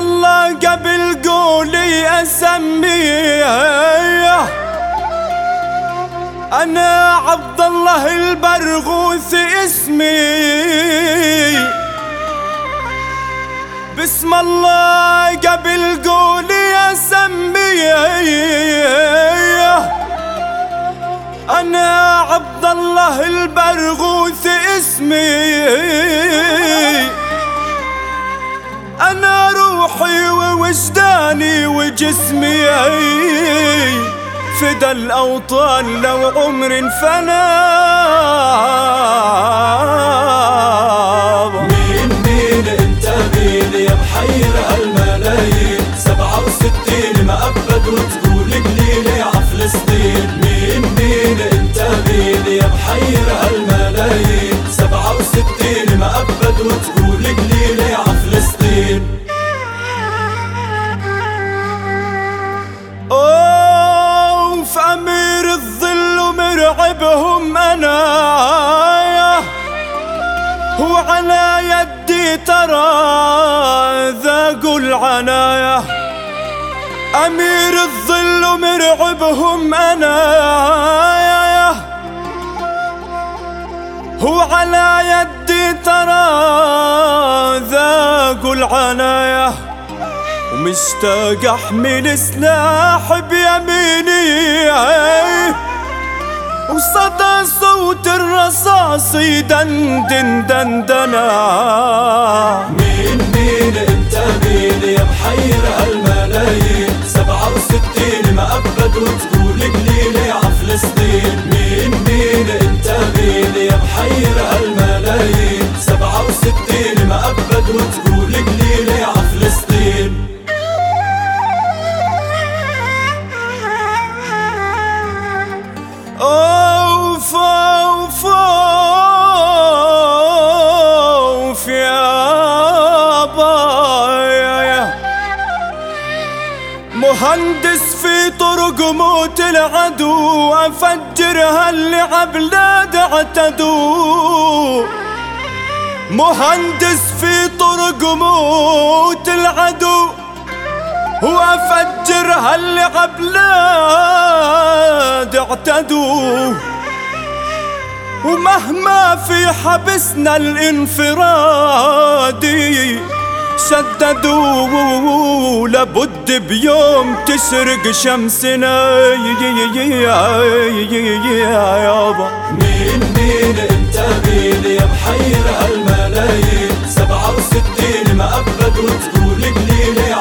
الله قبل قولي اسميه أنا عبد الله البرغوث اسمي. بسم الله قبل قولي اسميه أنا عبد الله البرغوث اسمي. أنا روحي ووجداني وجسمي فدى الأوطان لو عمر فنا وعلى يدي ترى ذاقوا العناية أمير الظل ومرعبهم أنا وعلى يدي ترى ذاقوا العنايه ومشتاق أحمل سلاح بيميني. وصدى صوت الرصاص يدندن دندنا مين مين انت؟ مين يا محير هالملايين سبعة وستين مأبد وتقول مهندس في طرق موت العدو افجرها اللي عبلاد اعتدوا مهندس في طرق موت العدو وافجرها اللي عبلاد اعتدوا ومهما في حبسنا الانفرادي شددوا لابد بيوم تشرق شمسنا. انت؟ مين يا محير هالملايين سبعة وستين مأبد وتقول قليل يا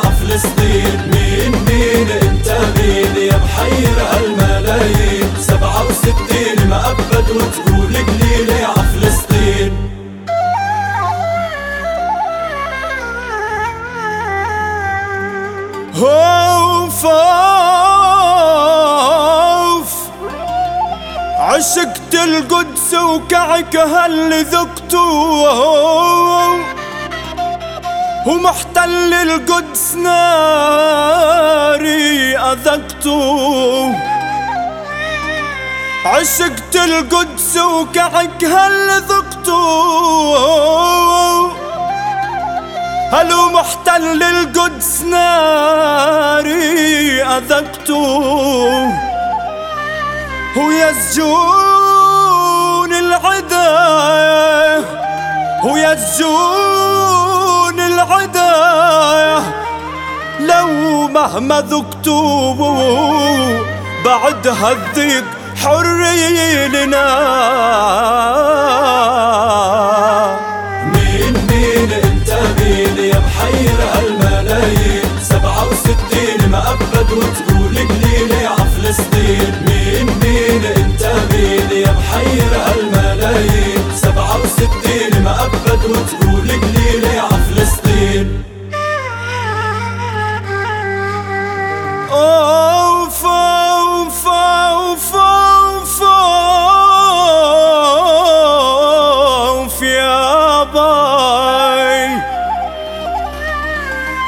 اوف اوف عشقت القدس وكعكها اللي ذقته ومحتل القدس ناري أذقته عشقت القدس وكعكها اللي ذقته هلو محتل القدس ناري؟ أذقته ويا سجون العدا. ويا سجون العدا. لو مهما ذقتوا بعدها الضيق حرية لنا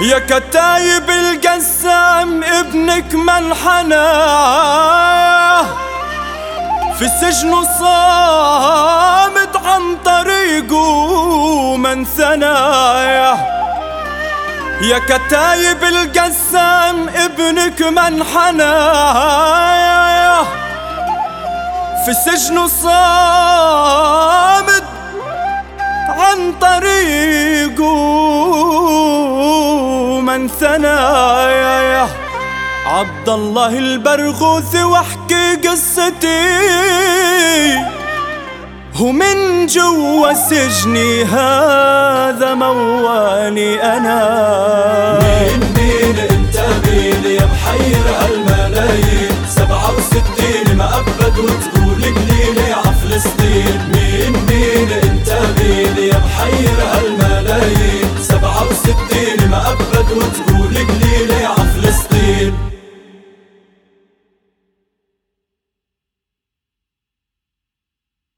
يا كتايب القسام ابنك منحنى في سجنه صامت عن طريقه من ثنايا. يا كتايب القسام ابنك منحنى في سجن صامد عن طريقه من ثنايا عبد الله البرغوث واحكي قصتي. ومن جوا سجني هذا موالي أنا. مين مين انت مين يا محير هالملايين سبعة وستين ما ابد وتقول